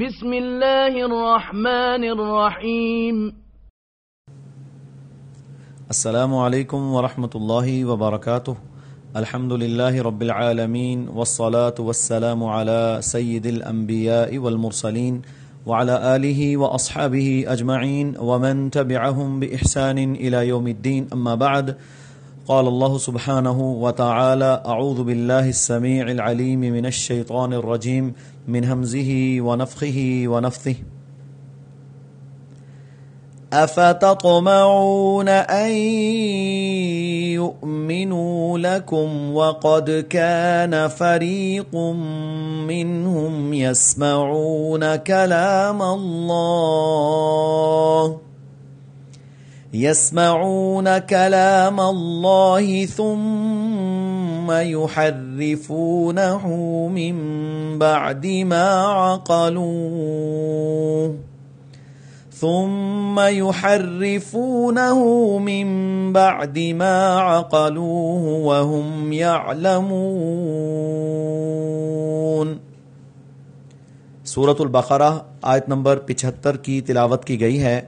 بسم الله الرحمن الرحيم السلام علیکم ورحمۃ اللہ وبرکاتہ۔ الحمد للہ رب العالمین والصلاة والسلام على سید الانبیاء والمرسلین وعلى آلہ واصحابہ اجمعین ومن تبعهم بإحسان الى يوم الدین، اما بعد۔ قال الله سبحانه وتعالى اعوذ بالله السميع العليم من الشيطان الرجيم من همزه ونفخه ونفثه افتطمعون ان يؤمنوا لكم وقد كان فريق منهم يسمعون كلام الله يسمعون كلام الله ثم يحرفونه من بعد ما عقلوه ثم يحرفونه من بعد ما عقلوه وهم يعلمون. سورة البقرہ آیت نمبر پچہتر کی تلاوت کی گئی ہے.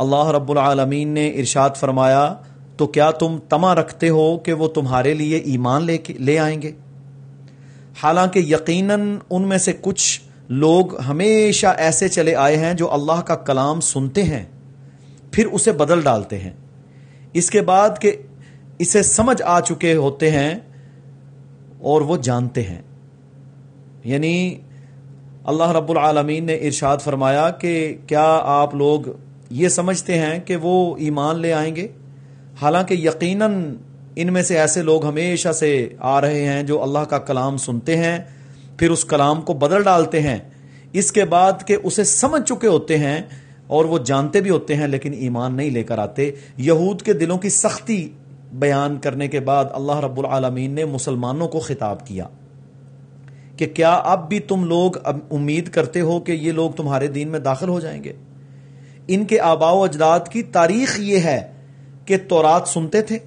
اللہ رب العالمین نے ارشاد فرمایا، تو کیا تم تما رکھتے ہو کہ وہ تمہارے لیے ایمان لے کے لے آئیں گے؟ حالانکہ یقیناً ان میں سے کچھ لوگ ہمیشہ ایسے چلے آئے ہیں جو اللہ کا کلام سنتے ہیں، پھر اسے بدل ڈالتے ہیں۔ اس کے بعد کہ اسے سمجھ آ چکے ہوتے ہیں اور وہ جانتے ہیں۔ یعنی اللہ رب العالمین نے ارشاد فرمایا کہ کیا آپ لوگ یہ سمجھتے ہیں کہ وہ ایمان لے آئیں گے۔ حالانکہ یقیناً ان میں سے ایسے لوگ ہمیشہ سے آ رہے ہیں جو اللہ کا کلام سنتے ہیں، پھر اس کلام کو بدل ڈالتے ہیں۔ اس کے بعد کہ اسے سمجھ چکے ہوتے ہیں اور وہ جانتے بھی ہوتے ہیں لیکن ایمان نہیں لے کر آتے۔ یہود کے دلوں کی سختی بیان کرنے کے بعد اللہ رب العالمین نے مسلمانوں کو خطاب کیا کہ کیا اب بھی تم لوگ اب امید کرتے ہو کہ یہ لوگ تمہارے دین میں داخل ہو جائیں گے؟ ان کے آبا و اجداد کی تاریخ یہ ہے کہ تورات سنتے تھے،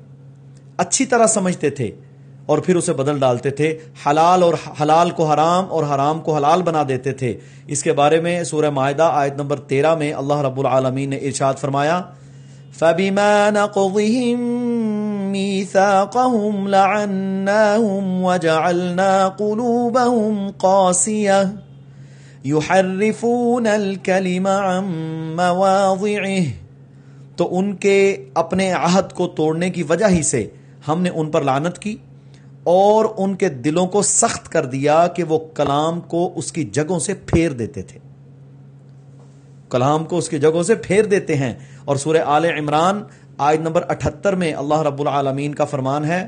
اچھی طرح سمجھتے تھے اور پھر اسے بدل ڈالتے تھے، حلال اور حلال کو حرام اور حرام کو حلال بنا دیتے تھے۔ اس کے بارے میں سورہ معاہدہ آیت نمبر تیرہ میں اللہ رب العالمین نے ارشاد فرمایا، فَبِمَا نَقْضِهِم مِيثَاقَهُمْ لَعَنَّاهُمْ وَجَعَلْنَا قُلُوبَهُمْ قَاسِيَةً يُحَرِّفُونَ الْكَلِمَ عَن مَّوَاضِعِهِ۔ تو ان کے اپنے عہد کو توڑنے کی وجہ ہی سے ہم نے ان پر لعنت کی اور ان کے دلوں کو سخت کر دیا کہ وہ کلام کو اس کی جگہوں سے پھیر دیتے تھے۔ کلام کو اس کی جگہوں سے پھیر دیتے ہیں۔ اور سورہ آل عمران آیت نمبر اٹھتر میں اللہ رب العالمین کا فرمان ہے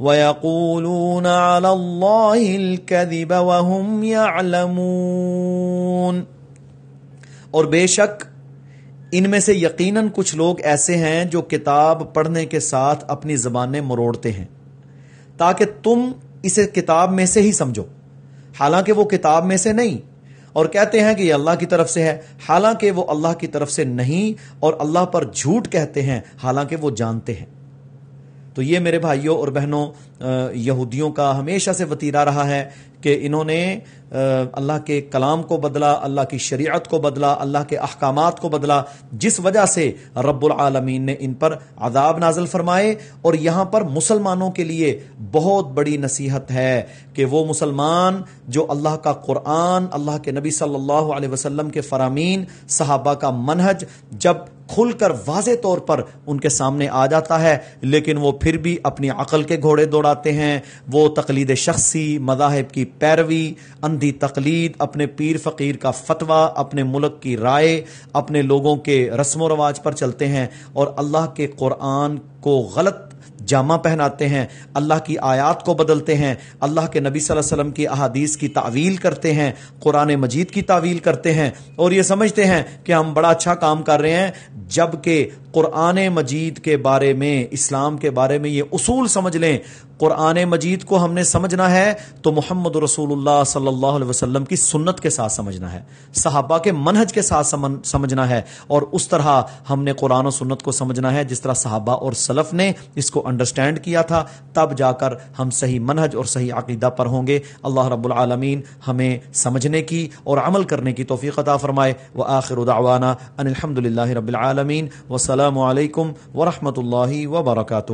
ويقولون على الله الكذب وهم يعلمون اور بے شک ان میں سے یقیناً کچھ لوگ ایسے ہیں جو کتاب پڑھنے کے ساتھ اپنی زبانیں مروڑتے ہیں تاکہ تم اسے کتاب میں سے ہی سمجھو۔ حالانکہ وہ کتاب میں سے نہیں، اور کہتے ہیں کہ یہ اللہ کی طرف سے ہے۔ حالانکہ وہ اللہ کی طرف سے نہیں، اور اللہ پر جھوٹ کہتے ہیں۔ حالانکہ وہ جانتے ہیں۔ تو یہ میرے بھائیوں اور بہنوں یہودیوں کا ہمیشہ سے وطیرہ رہا ہے۔ کہ انہوں نے اللہ کے کلام کو بدلا، اللہ کی شریعت کو بدلا، اللہ کے احکامات کو بدلا، جس وجہ سے رب العالمین نے ان پر عذاب نازل فرمائے۔ اور یہاں پر مسلمانوں کے لیے بہت بڑی نصیحت ہے کہ وہ مسلمان جو اللہ کا قرآن، اللہ کے نبی صلی اللہ علیہ وسلم کے فرامین، صحابہ کا منہج جب کھل کر واضح طور پر ان کے سامنے آ جاتا ہے، لیکن وہ پھر بھی اپنی عقل کے گھوڑے دوڑاتے ہیں، وہ تقلید شخصی مذاہب کی پیروی، اندھی تقلید، اپنے پیر فقیر کا فتویٰ، اپنے ملک کی رائے، اپنے لوگوں کے رسم و رواج پر چلتے ہیں اور اللہ کے قرآن کو غلط جامہ پہناتے ہیں، اللہ کی آیات کو بدلتے ہیں، اللہ کے نبی صلی اللہ علیہ وسلم کی احادیث کی تعویل کرتے ہیں، قرآن مجید کی تعویل کرتے ہیں اور یہ سمجھتے ہیں کہ ہم بڑا اچھا کام کر رہے ہیں جبکہ قرآن مجید کے بارے میں، اسلام کے بارے میں یہ اصول سمجھ لیں۔ قرآن مجید کو ہم نے سمجھنا ہے تو محمد رسول اللہ صلی اللہ علیہ وسلم کی سنت کے ساتھ سمجھنا ہے، صحابہ کے منہج کے ساتھ سمجھنا ہے اور اس طرح ہم نے قرآن و سنت کو سمجھنا ہے جس طرح صحابہ اور سلف نے اس کو انڈرسٹینڈ کیا تھا، تب جا کر ہم صحیح منہج اور صحیح عقیدہ پر ہوں گے۔ اللہ رب العالمین ہمیں سمجھنے کی اور عمل کرنے کی توفیق عطا فرمائے۔ وہ آخر دعوانا ان الحمد للہ رب العالمین۔ وسلام علیکم ورحمۃ اللہ وبرکاتہ۔